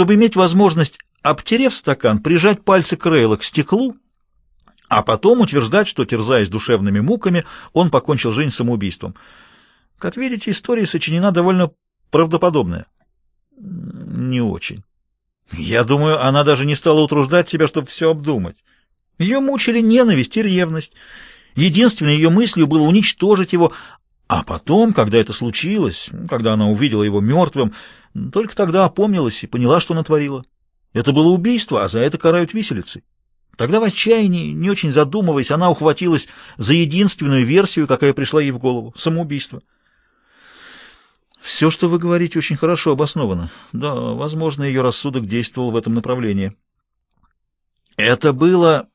чтобы иметь возможность, обтерев стакан, прижать пальцы Крейла к стеклу, а потом утверждать, что, терзаясь душевными муками, он покончил жизнь самоубийством. Как видите, история сочинена довольно правдоподобная. Не очень. Я думаю, она даже не стала утруждать себя, чтобы все обдумать. Ее мучили ненависть и ревность. Единственной ее мыслью было уничтожить его, а потом, когда это случилось, когда она увидела его мертвым, только тогда опомнилась и поняла, что натворила. Это было убийство, а за это карают виселицей. Тогда в отчаянии, не очень задумываясь, она ухватилась за единственную версию, какая пришла ей в голову — самоубийство. Все, что вы говорите, очень хорошо обосновано. Да, возможно, ее рассудок действовал в этом направлении. Это было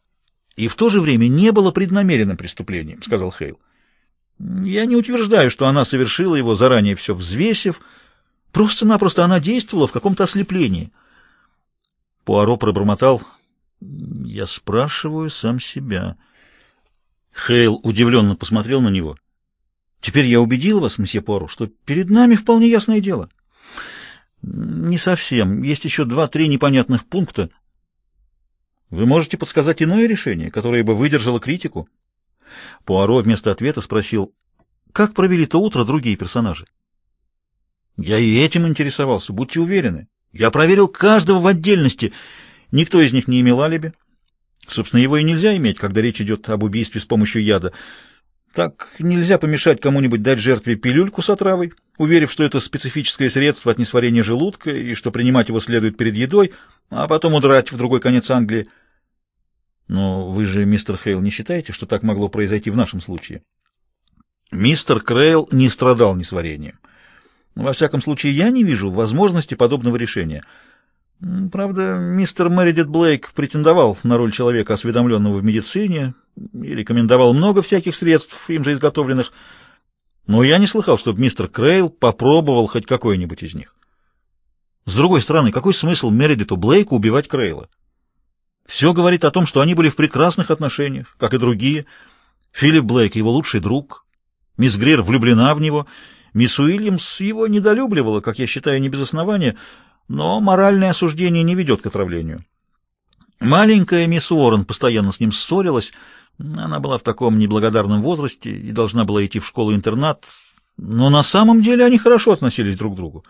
и в то же время не было преднамеренным преступлением, сказал Хейл. Я не утверждаю, что она совершила его, заранее все взвесив. Просто-напросто она действовала в каком-то ослеплении. Пуаро пробормотал. Я спрашиваю сам себя. Хейл удивленно посмотрел на него. Теперь я убедил вас, месье Пуаро, что перед нами вполне ясное дело. Не совсем. Есть еще два-три непонятных пункта. Вы можете подсказать иное решение, которое бы выдержало критику? Пуаро вместо ответа спросил, как провели то утро другие персонажи? Я и этим интересовался, будьте уверены. Я проверил каждого в отдельности. Никто из них не имел алиби. Собственно, его и нельзя иметь, когда речь идет об убийстве с помощью яда. Так нельзя помешать кому-нибудь дать жертве пилюльку с отравой, уверив, что это специфическое средство от несварения желудка и что принимать его следует перед едой, а потом удрать в другой конец Англии. Но вы же, мистер Хейл, не считаете, что так могло произойти в нашем случае? Мистер Крейл не страдал несварением. Во всяком случае, я не вижу возможности подобного решения. Правда, мистер Мэридит Блейк претендовал на роль человека, осведомленного в медицине, и рекомендовал много всяких средств, им же изготовленных, но я не слыхал, чтобы мистер Крейл попробовал хоть какой-нибудь из них. С другой стороны, какой смысл Мередиту Блейку убивать Крейла? Все говорит о том, что они были в прекрасных отношениях, как и другие. Филипп Блейк — его лучший друг. Мисс Грир влюблена в него. Мисс Уильямс его недолюбливала, как я считаю, не без основания, но моральное осуждение не ведет к отравлению. Маленькая мисс Уоррен постоянно с ним ссорилась. Она была в таком неблагодарном возрасте и должна была идти в школу-интернат. Но на самом деле они хорошо относились друг к другу.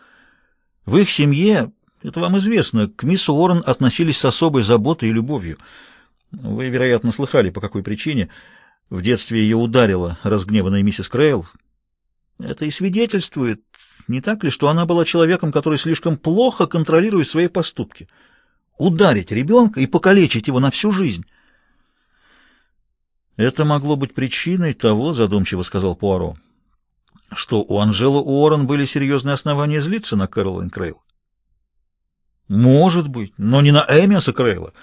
В их семье это вам известно. К мисс Уоррен относились с особой заботой и любовью. Вы, вероятно, слыхали, по какой причине. В детстве ее ударила разгневанная миссис Крейл. Это и свидетельствует, не так ли, что она была человеком, который слишком плохо контролирует свои поступки. Ударить ребенка и покалечить его на всю жизнь. Это могло быть причиной того, задумчиво сказал Пуаро, что у Анжелы Уоррен были серьезные основания злиться на Кэролайн Крейл. Может быть, но не на Эмиаса Крейла.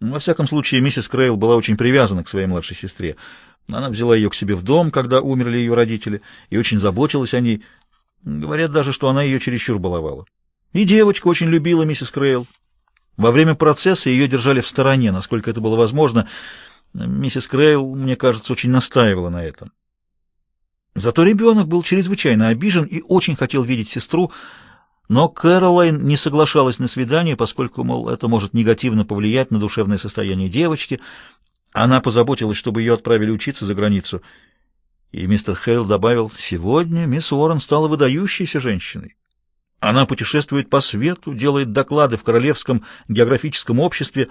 Во всяком случае, миссис Крейл была очень привязана к своей младшей сестре. Она взяла ее к себе в дом, когда умерли ее родители, и очень заботилась о ней. Говорят даже, что она ее чересчур баловала. И девочка очень любила миссис Крейл. Во время процесса ее держали в стороне, насколько это было возможно. Миссис Крейл, мне кажется, очень настаивала на этом. Зато ребенок был чрезвычайно обижен и очень хотел видеть сестру, но Кэролайн не соглашалась на свидание, поскольку, мол, это может негативно повлиять на душевное состояние девочки. Она позаботилась, чтобы ее отправили учиться за границу. И мистер Хейл добавил, сегодня мисс Уоррен стала выдающейся женщиной. Она путешествует по свету, делает доклады в Королевском географическом обществе,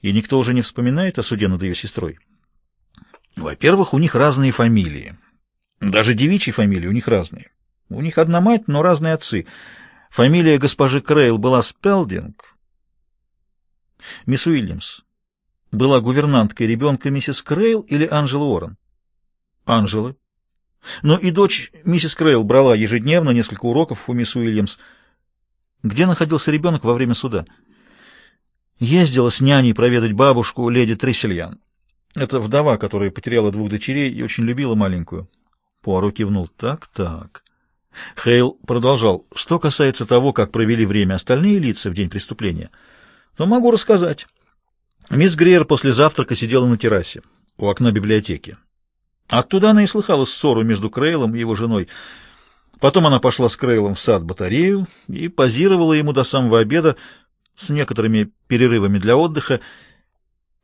и никто уже не вспоминает о суде над ее сестрой. Во-первых, у них разные фамилии. Даже девичьи фамилии у них разные. У них одна мать, но разные отцы. Фамилия госпожи Крейл была Спелдинг. Мисс Уильямс была гувернанткой ребенка миссис Крейл или Анжелы Уоррен? Анжелы. Но и дочь миссис Крейл брала ежедневно несколько уроков у мисс Уильямс. Где находился ребенок во время суда? Ездила с няней проведать бабушку, леди Трессельян. Это вдова, которая потеряла двух дочерей и очень любила маленькую. Пуаро кивнул. Так, так. Хейл продолжал. Что касается того, как провели время остальные лица в день преступления, то могу рассказать. Мисс Гриер после завтрака сидела на террасе у окна библиотеки. Оттуда она и слыхала ссору между Крейлом и его женой. Потом она пошла с Крейлом в сад-батарею и позировала ему до самого обеда с некоторыми перерывами для отдыха.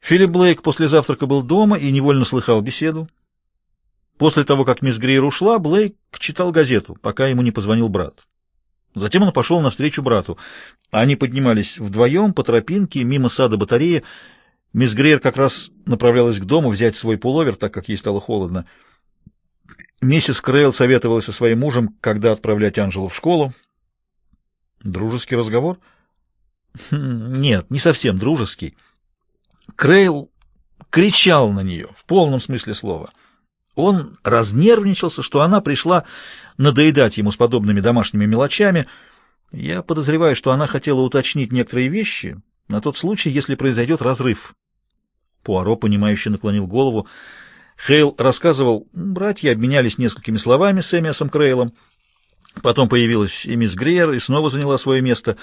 Филипп Блейк после завтрака был дома и невольно слыхал беседу. После того, как мисс Грейр ушла, Блейк читал газету, пока ему не позвонил брат. Затем он пошел навстречу брату. Они поднимались вдвоем по тропинке мимо сада батареи. Мисс Грейр как раз направлялась к дому взять свой пуловер, так как ей стало холодно. Миссис Крейл советовалась со своим мужем, когда отправлять Анжелу в школу. Дружеский разговор? Хм, нет, не совсем дружеский. Крейл кричал на нее, в полном смысле слова. Он разнервничался, что она пришла надоедать ему с подобными домашними мелочами. Я подозреваю, что она хотела уточнить некоторые вещи на тот случай, если произойдет разрыв. Пуаро, понимающе наклонил голову. Хейл рассказывал, братья обменялись несколькими словами с Эмиасом Крейлом. Потом появилась и мисс Грейер и снова заняла свое место.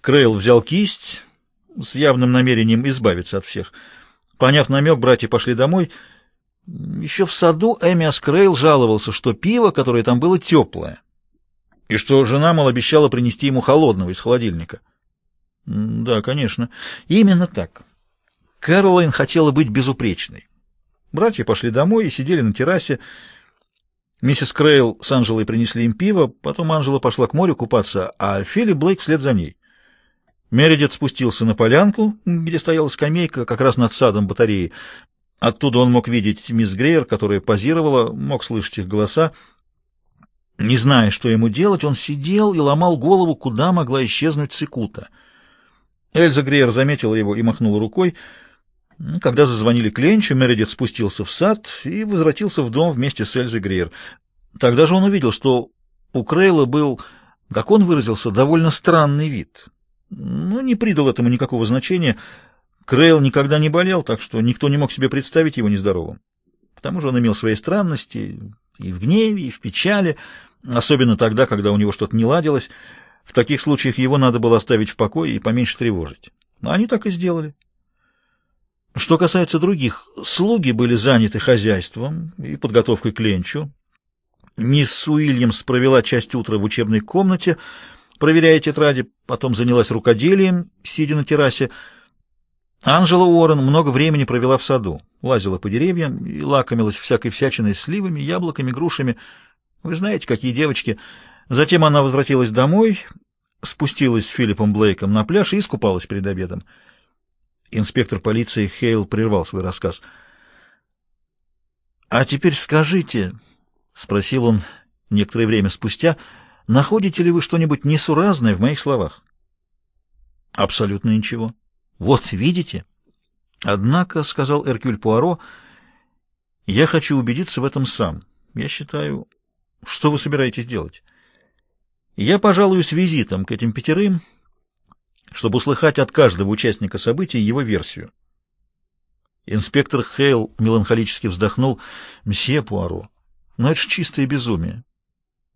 Крейл взял кисть с явным намерением избавиться от всех. Поняв намек, братья пошли домой — еще в саду Эмиас Крейл жаловался, что пиво, которое там было, теплое, и что жена, мол, обещала принести ему холодного из холодильника. Да, конечно. Именно так. Кэролайн хотела быть безупречной. Братья пошли домой и сидели на террасе. Миссис Крейл с Анжелой принесли им пиво, потом Анжела пошла к морю купаться, а Филипп Блейк вслед за ней. Мередит спустился на полянку, где стояла скамейка, как раз над садом батареи. Оттуда он мог видеть мисс Грейер, которая позировала, мог слышать их голоса. Не зная, что ему делать, он сидел и ломал голову, куда могла исчезнуть Цикута. Эльза Грейер заметила его и махнула рукой. Когда зазвонили Кленчу, Мередит спустился в сад и возвратился в дом вместе с Эльзой Грейер. Тогда же он увидел, что у Крейла был, как он выразился, довольно странный вид. Но не придал этому никакого значения — Крейл никогда не болел, так что никто не мог себе представить его нездоровым. К тому же он имел свои странности и в гневе, и в печали, особенно тогда, когда у него что-то не ладилось. В таких случаях его надо было оставить в покое и поменьше тревожить. Но они так и сделали. Что касается других, слуги были заняты хозяйством и подготовкой к ленчу. Мисс Уильямс провела часть утра в учебной комнате, проверяя тетради, потом занялась рукоделием, сидя на террасе, Анжела Уоррен много времени провела в саду, лазила по деревьям и лакомилась всякой всячиной сливами, яблоками, грушами. Вы знаете, какие девочки. Затем она возвратилась домой, спустилась с Филиппом Блейком на пляж и искупалась перед обедом. Инспектор полиции Хейл прервал свой рассказ. «А теперь скажите», — спросил он некоторое время спустя, — «находите ли вы что-нибудь несуразное в моих словах?» «Абсолютно ничего». Вот видите? Однако, — сказал Эркюль Пуаро, — я хочу убедиться в этом сам. Я считаю... Что вы собираетесь делать? Я пожалуюсь визитом к этим пятерым, чтобы услыхать от каждого участника событий его версию. Инспектор Хейл меланхолически вздохнул. «Мсье Пуаро, но это же чистое безумие.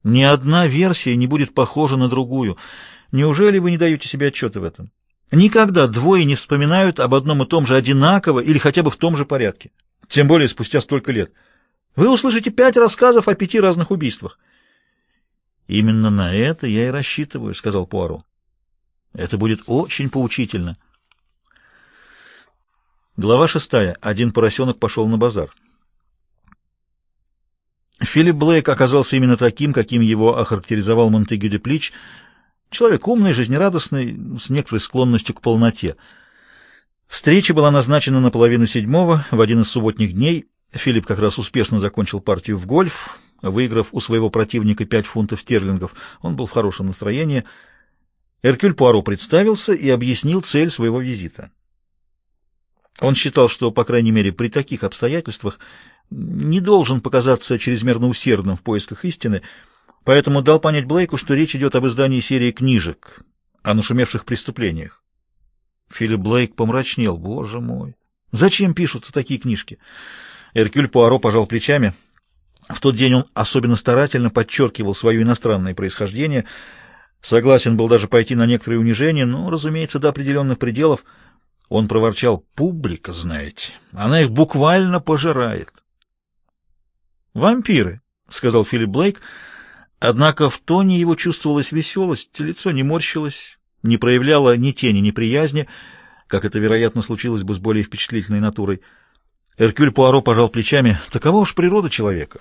Ни одна версия не будет похожа на другую. Неужели вы не даете себе отчета в этом?» Никогда двое не вспоминают об одном и том же одинаково или хотя бы в том же порядке. Тем более спустя столько лет. Вы услышите пять рассказов о пяти разных убийствах. Именно на это я и рассчитываю, сказал Пуаро. Это будет очень поучительно. Глава шестая. Один поросенок пошел на базар. Филипп Блейк оказался именно таким, каким его охарактеризовал Монтегю де Плич — Человек умный, жизнерадостный, с некоторой склонностью к полноте. Встреча была назначена на половину седьмого, в один из субботних дней. Филипп как раз успешно закончил партию в гольф, выиграв у своего противника пять фунтов стерлингов. Он был в хорошем настроении. Эркюль Пуаро представился и объяснил цель своего визита. Он считал, что, по крайней мере, при таких обстоятельствах не должен показаться чрезмерно усердным в поисках истины, поэтому дал понять Блейку, что речь идет об издании серии книжек о нашумевших преступлениях. Филипп Блейк помрачнел. Боже мой! Зачем пишутся такие книжки? Эркюль Пуаро пожал плечами. В тот день он особенно старательно подчеркивал свое иностранное происхождение, согласен был даже пойти на некоторые унижения, но, разумеется, до определенных пределов. Он проворчал, «Публика, знаете, она их буквально пожирает». «Вампиры», — сказал Филипп Блейк, — Однако в тоне его чувствовалась веселость, лицо не морщилось, не проявляло ни тени неприязни, как это, вероятно, случилось бы с более впечатлительной натурой. Эркюль Пуаро пожал плечами. Такова уж природа человека.